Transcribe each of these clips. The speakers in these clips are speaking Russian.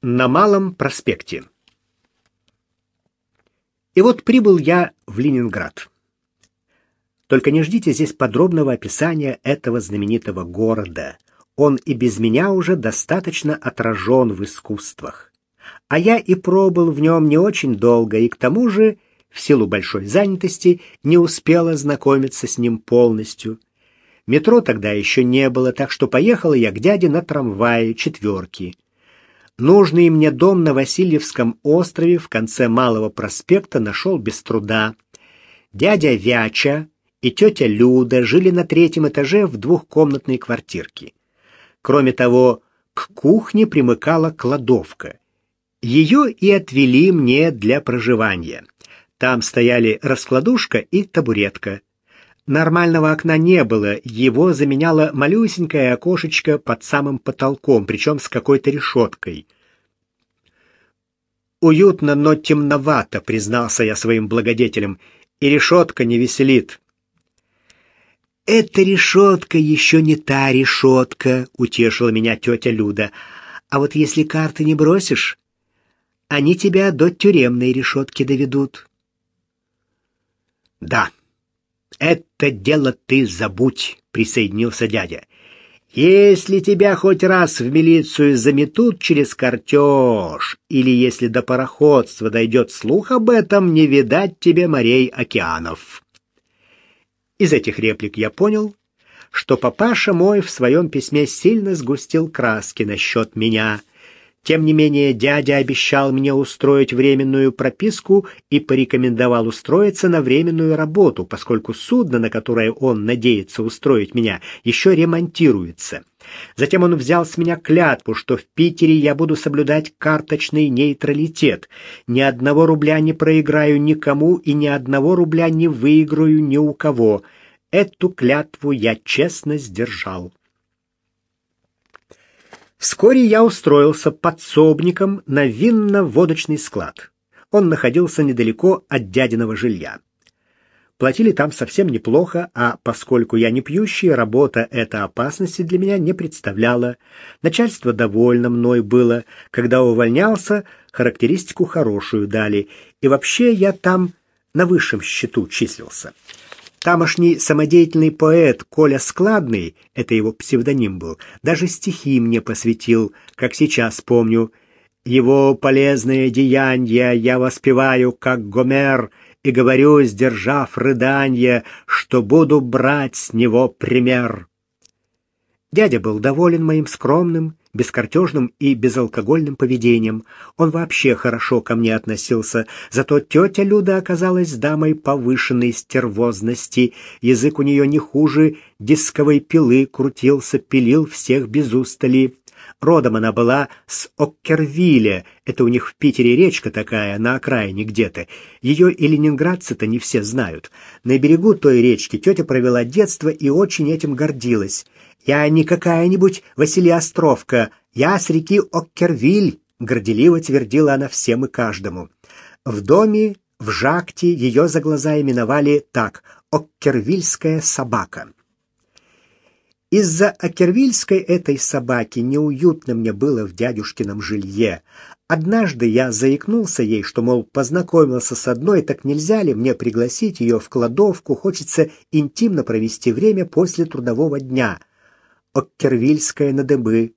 На Малом проспекте. И вот прибыл я в Ленинград. Только не ждите здесь подробного описания этого знаменитого города. Он и без меня уже достаточно отражен в искусствах. А я и пробыл в нем не очень долго, и к тому же, в силу большой занятости, не успел ознакомиться с ним полностью. Метро тогда еще не было, так что поехал я к дяде на трамвае четверки. Нужный мне дом на Васильевском острове в конце Малого проспекта нашел без труда. Дядя Вяча и тетя Люда жили на третьем этаже в двухкомнатной квартирке. Кроме того, к кухне примыкала кладовка. Ее и отвели мне для проживания. Там стояли раскладушка и табуретка. Нормального окна не было, его заменяло малюсенькое окошечко под самым потолком, причем с какой-то решеткой. «Уютно, но темновато», — признался я своим благодетелям, — «и решетка не веселит». «Эта решетка еще не та решетка», — утешила меня тетя Люда. «А вот если карты не бросишь, они тебя до тюремной решетки доведут». «Да, это дело ты забудь», — присоединился дядя. «Если тебя хоть раз в милицию заметут через картеж, или если до пароходства дойдет слух об этом, не видать тебе морей океанов». Из этих реплик я понял, что папаша мой в своем письме сильно сгустил краски насчет меня. Тем не менее, дядя обещал мне устроить временную прописку и порекомендовал устроиться на временную работу, поскольку судно, на которое он надеется устроить меня, еще ремонтируется. Затем он взял с меня клятву, что в Питере я буду соблюдать карточный нейтралитет. Ни одного рубля не проиграю никому и ни одного рубля не выиграю ни у кого. Эту клятву я честно сдержал. Вскоре я устроился подсобником на винно-водочный склад. Он находился недалеко от дядиного жилья. Платили там совсем неплохо, а поскольку я не пьющий, работа эта опасности для меня не представляла. Начальство довольно мной было. Когда увольнялся, характеристику хорошую дали. И вообще я там на высшем счету числился. Тамошний самодеятельный поэт Коля Складный, это его псевдоним был, даже стихи мне посвятил, как сейчас помню. Его полезные деяния я воспеваю, как Гомер — и говорю, сдержав рыданье, что буду брать с него пример. Дядя был доволен моим скромным, бескартежным и безалкогольным поведением. Он вообще хорошо ко мне относился, зато тетя Люда оказалась дамой повышенной стервозности. Язык у нее не хуже дисковой пилы крутился, пилил всех без устали. Родом она была с Оккервилля, это у них в Питере речка такая, на окраине где-то. Ее и ленинградцы-то не все знают. На берегу той речки тетя провела детство и очень этим гордилась. «Я не какая-нибудь Василия Островка, я с реки Оккервиль», — горделиво твердила она всем и каждому. В доме, в жакте ее за глаза именовали так «Оккервильская собака». Из-за акервильской этой собаки неуютно мне было в дядюшкином жилье. Однажды я заикнулся ей, что, мол, познакомился с одной, так нельзя ли мне пригласить ее в кладовку, хочется интимно провести время после трудового дня. Оккервильская на дыбы.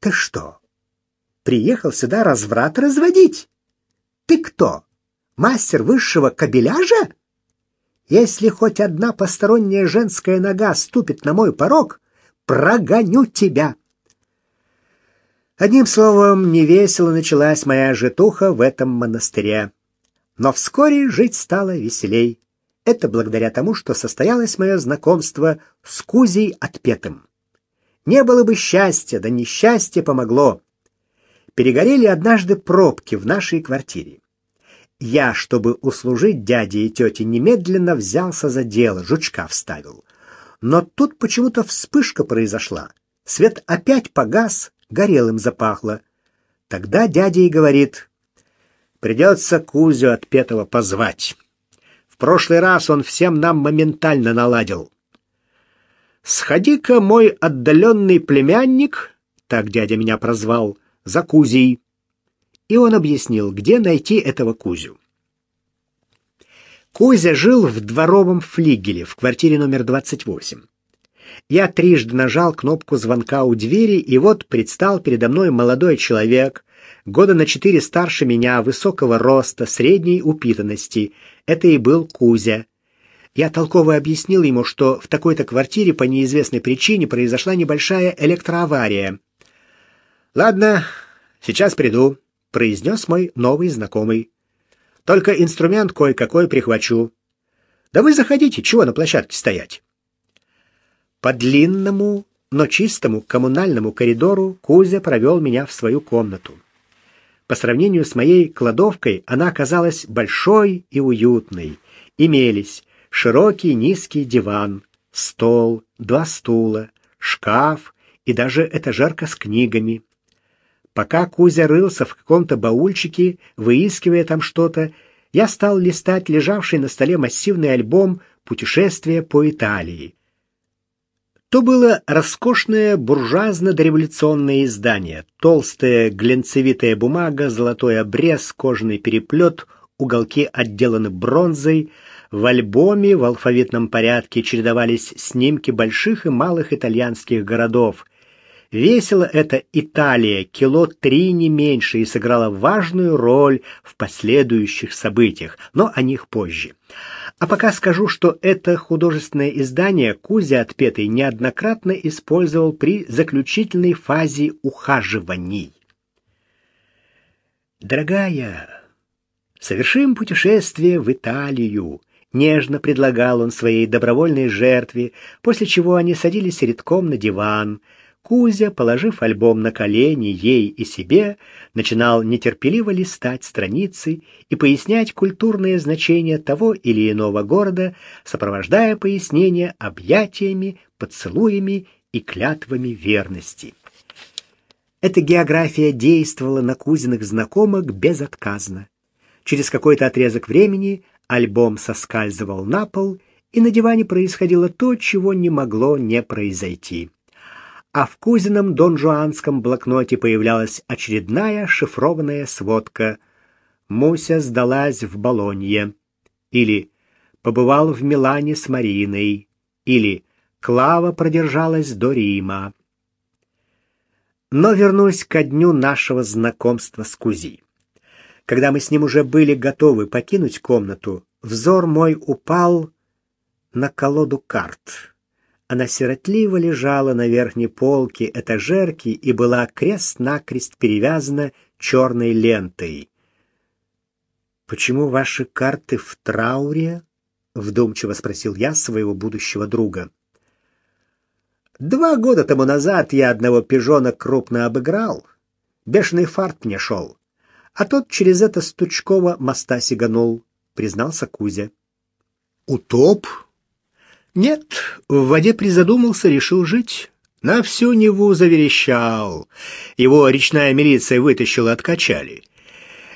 Ты что, приехал сюда разврат разводить? Ты кто, мастер высшего кабеляжа? Если хоть одна посторонняя женская нога ступит на мой порог, прогоню тебя!» Одним словом, невесело началась моя житуха в этом монастыре. Но вскоре жить стало веселей. Это благодаря тому, что состоялось мое знакомство с Кузей Отпетым. Не было бы счастья, да несчастье помогло. Перегорели однажды пробки в нашей квартире. Я, чтобы услужить дяде и тете, немедленно взялся за дело, жучка вставил. Но тут почему-то вспышка произошла. Свет опять погас, горелым запахло. Тогда дядя и говорит, придется Кузю отпетого позвать. В прошлый раз он всем нам моментально наладил. «Сходи-ка, мой отдаленный племянник, так дядя меня прозвал, за Кузей. и он объяснил, где найти этого Кузю. Кузя жил в дворовом флигеле в квартире номер 28. Я трижды нажал кнопку звонка у двери, и вот предстал передо мной молодой человек, года на четыре старше меня, высокого роста, средней упитанности. Это и был Кузя. Я толково объяснил ему, что в такой-то квартире по неизвестной причине произошла небольшая электроавария. «Ладно, сейчас приду», — произнес мой новый знакомый. «Только инструмент кое-какой прихвачу». «Да вы заходите, чего на площадке стоять?» По длинному, но чистому коммунальному коридору Кузя провел меня в свою комнату. По сравнению с моей кладовкой она оказалась большой и уютной. Имелись широкий низкий диван, стол, два стула, шкаф и даже этажерка с книгами. Пока Кузя рылся в каком-то баульчике, выискивая там что-то, я стал листать лежавший на столе массивный альбом «Путешествие по Италии». То было роскошное буржуазно-дореволюционное издание. Толстая глянцевитая бумага, золотой обрез, кожаный переплет, уголки отделаны бронзой. В альбоме в алфавитном порядке чередовались снимки больших и малых итальянских городов. Весила эта Италия кило три не меньше и сыграла важную роль в последующих событиях, но о них позже. А пока скажу, что это художественное издание Кузя Отпетый неоднократно использовал при заключительной фазе ухаживаний. «Дорогая, совершим путешествие в Италию», — нежно предлагал он своей добровольной жертве, после чего они садились редком на диван — Кузя, положив альбом на колени ей и себе, начинал нетерпеливо листать страницы и пояснять культурное значение того или иного города, сопровождая пояснения объятиями, поцелуями и клятвами верности. Эта география действовала на Кузиных знакомых безотказно. Через какой-то отрезок времени альбом соскальзывал на пол, и на диване происходило то, чего не могло не произойти а в Кузином донжуанском блокноте появлялась очередная шифрованная сводка «Муся сдалась в Болонье» или «Побывал в Милане с Мариной» или «Клава продержалась до Рима». Но вернусь ко дню нашего знакомства с Кузи. Когда мы с ним уже были готовы покинуть комнату, взор мой упал на колоду карт. Она сиротливо лежала на верхней полке этажерки и была крест-накрест перевязана черной лентой. «Почему ваши карты в трауре?» — вдумчиво спросил я своего будущего друга. «Два года тому назад я одного пижона крупно обыграл. Бешеный фарт мне шел. А тот через это Стучкова моста сиганул», — признался Кузя. «Утоп?» Нет, в воде призадумался, решил жить. На всю Неву заверещал. Его речная милиция вытащила, откачали.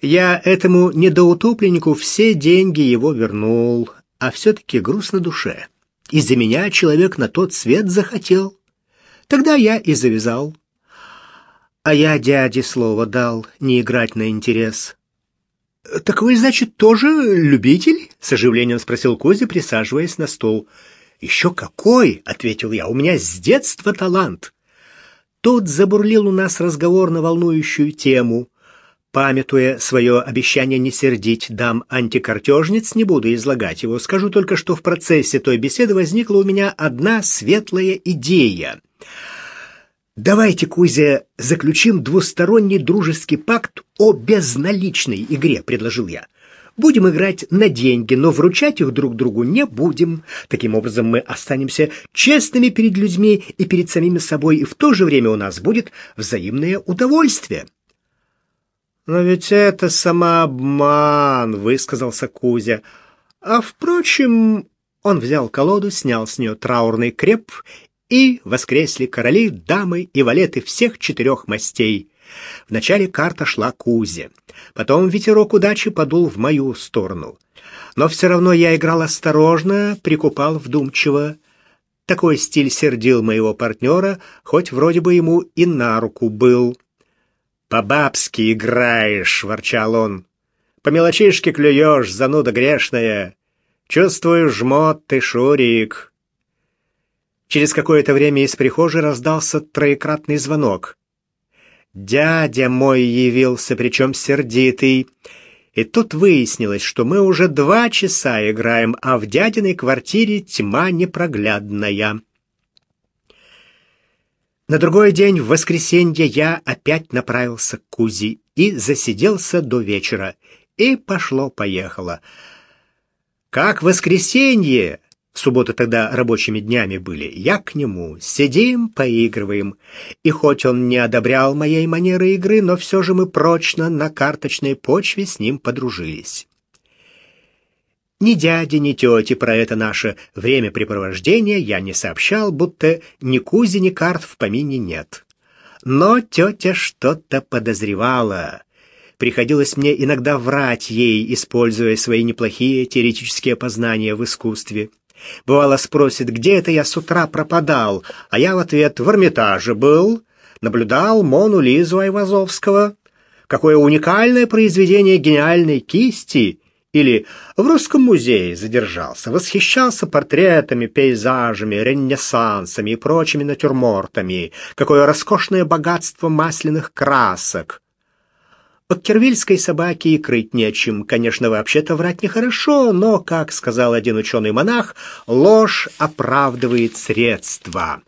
Я этому недоутопленнику все деньги его вернул, а все-таки грустно душе. Из-за меня человек на тот свет захотел. Тогда я и завязал. А я дяде слово дал не играть на интерес. «Так вы, значит, тоже любитель?» — с оживлением спросил Кузя, присаживаясь на стол. «Еще какой!» — ответил я. «У меня с детства талант». Тут забурлил у нас разговор на волнующую тему. Памятуя свое обещание не сердить дам антикартежниц, не буду излагать его. Скажу только, что в процессе той беседы возникла у меня одна светлая идея. «Давайте, Кузя, заключим двусторонний дружеский пакт о безналичной игре», — предложил я. Будем играть на деньги, но вручать их друг другу не будем. Таким образом мы останемся честными перед людьми и перед самими собой, и в то же время у нас будет взаимное удовольствие. Но ведь это самообман, высказался Кузя. А впрочем, он взял колоду, снял с нее траурный креп, и воскресли короли, дамы и валеты всех четырех мастей. Вначале карта шла Кузе. Потом ветерок удачи подул в мою сторону. Но все равно я играл осторожно, прикупал вдумчиво. Такой стиль сердил моего партнера, хоть вроде бы ему и на руку был. «По-бабски играешь», — ворчал он. «По мелочишке клюешь, зануда грешная. Чувствую, жмот ты, Шурик». Через какое-то время из прихожей раздался троекратный звонок. Дядя мой явился, причем сердитый. И тут выяснилось, что мы уже два часа играем, а в дядиной квартире тьма непроглядная. На другой день, в воскресенье, я опять направился к Кузи и засиделся до вечера. И пошло-поехало. Как воскресенье, в субботу тогда рабочими днями были, я к нему. Сидим, поигрываем. И хоть он не одобрял моей манеры игры, но все же мы прочно на карточной почве с ним подружились. Ни дяде, ни тете про это наше времяпрепровождение я не сообщал, будто ни Кузи, ни карт в помине нет. Но тетя что-то подозревала. Приходилось мне иногда врать ей, используя свои неплохие теоретические познания в искусстве. Бывало спросит, где это я с утра пропадал, а я в ответ в Эрмитаже был, наблюдал Мону Лизу Айвазовского. Какое уникальное произведение гениальной кисти! Или в Русском музее задержался, восхищался портретами, пейзажами, ренессансами и прочими натюрмортами. Какое роскошное богатство масляных красок. От кервильской собаки и крыть нечем. Конечно, вообще-то врать нехорошо, но, как сказал один ученый-монах, ложь оправдывает средства.